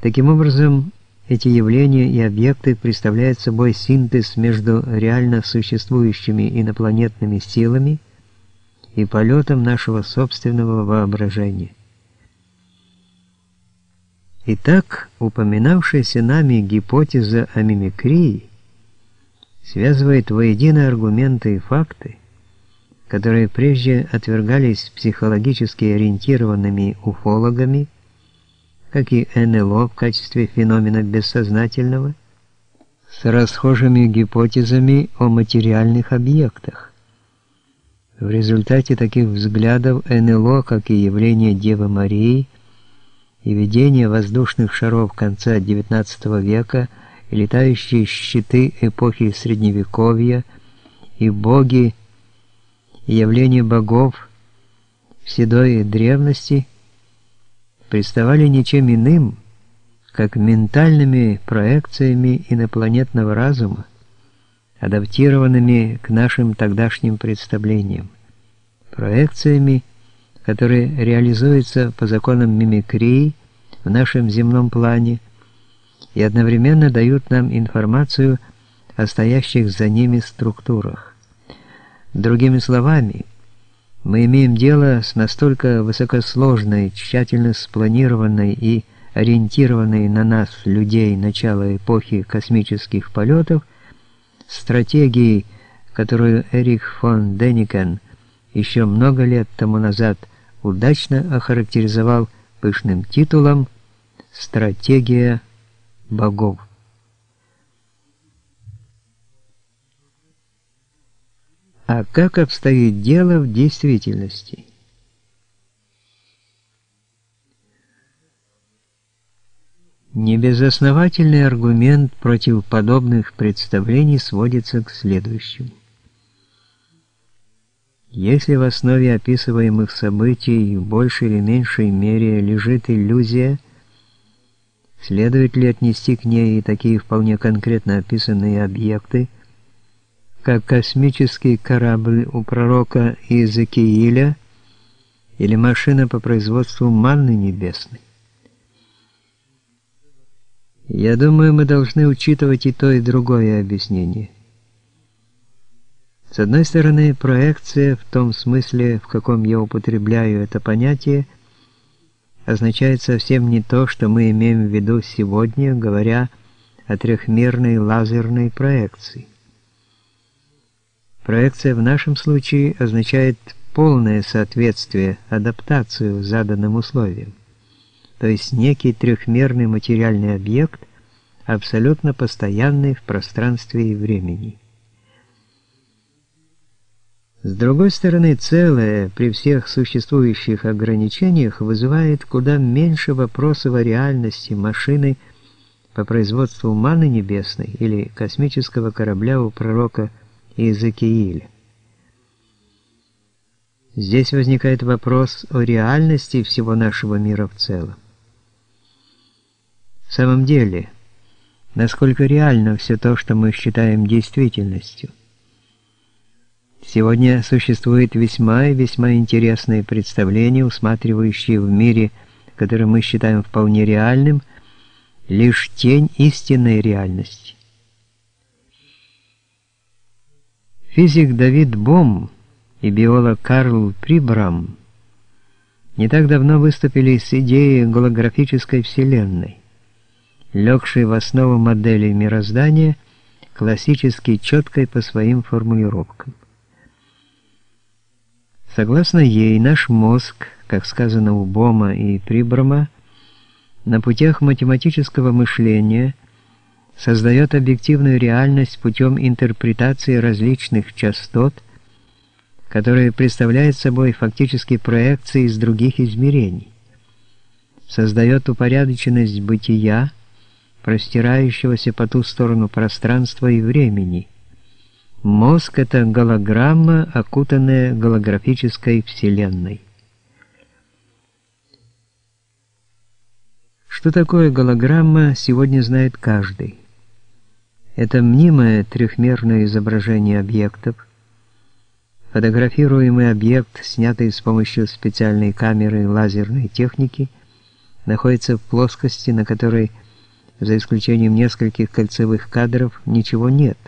Таким образом, эти явления и объекты представляют собой синтез между реально существующими инопланетными силами и полетом нашего собственного воображения. Итак, упоминавшаяся нами гипотеза о мимикрии связывает воедино аргументы и факты, которые прежде отвергались психологически ориентированными уфологами, как и НЛО в качестве феномена бессознательного, с расхожими гипотезами о материальных объектах. В результате таких взглядов НЛО, как и явление Девы Марии, и видение воздушных шаров конца XIX века, и летающие щиты эпохи Средневековья, и боги, и явление богов в седой древности представали ничем иным, как ментальными проекциями инопланетного разума, адаптированными к нашим тогдашним представлениям, проекциями, которые реализуются по законам мимикрии в нашем земном плане и одновременно дают нам информацию о стоящих за ними структурах. Другими словами, мы имеем дело с настолько высокосложной, тщательно спланированной и ориентированной на нас, людей, начала эпохи космических полетов, стратегией, которую Эрих фон Деникен еще много лет тому назад удачно охарактеризовал пышным титулом «Стратегия богов». А как обстоит дело в действительности? Небезосновательный аргумент против подобных представлений сводится к следующему. Если в основе описываемых событий в большей или меньшей мере лежит иллюзия, следует ли отнести к ней и такие вполне конкретно описанные объекты, как космический корабль у пророка Иезекииля или машина по производству манны небесной? Я думаю, мы должны учитывать и то, и другое объяснение. С одной стороны, проекция в том смысле, в каком я употребляю это понятие, означает совсем не то, что мы имеем в виду сегодня, говоря о трехмерной лазерной проекции. Проекция в нашем случае означает полное соответствие, адаптацию заданным условиям, то есть некий трехмерный материальный объект, абсолютно постоянный в пространстве и времени. С другой стороны, целое при всех существующих ограничениях вызывает куда меньше вопросов о реальности машины по производству маны небесной или космического корабля у пророка Иезекииля. Здесь возникает вопрос о реальности всего нашего мира в целом. В самом деле, насколько реально все то, что мы считаем действительностью? Сегодня существует весьма и весьма интересное представление, усматривающее в мире, который мы считаем вполне реальным, лишь тень истинной реальности. Физик Давид Бом и биолог Карл Прибрам не так давно выступили с идеей голографической вселенной, легшей в основу модели мироздания, классически четкой по своим формулировкам. Согласно ей, наш мозг, как сказано у Бома и Прибрама, на путях математического мышления создает объективную реальность путем интерпретации различных частот, которые представляют собой фактически проекции из других измерений, создает упорядоченность бытия, простирающегося по ту сторону пространства и времени – Мозг — это голограмма, окутанная голографической вселенной. Что такое голограмма, сегодня знает каждый. Это мнимое трехмерное изображение объектов, фотографируемый объект, снятый с помощью специальной камеры лазерной техники, находится в плоскости, на которой, за исключением нескольких кольцевых кадров, ничего нет.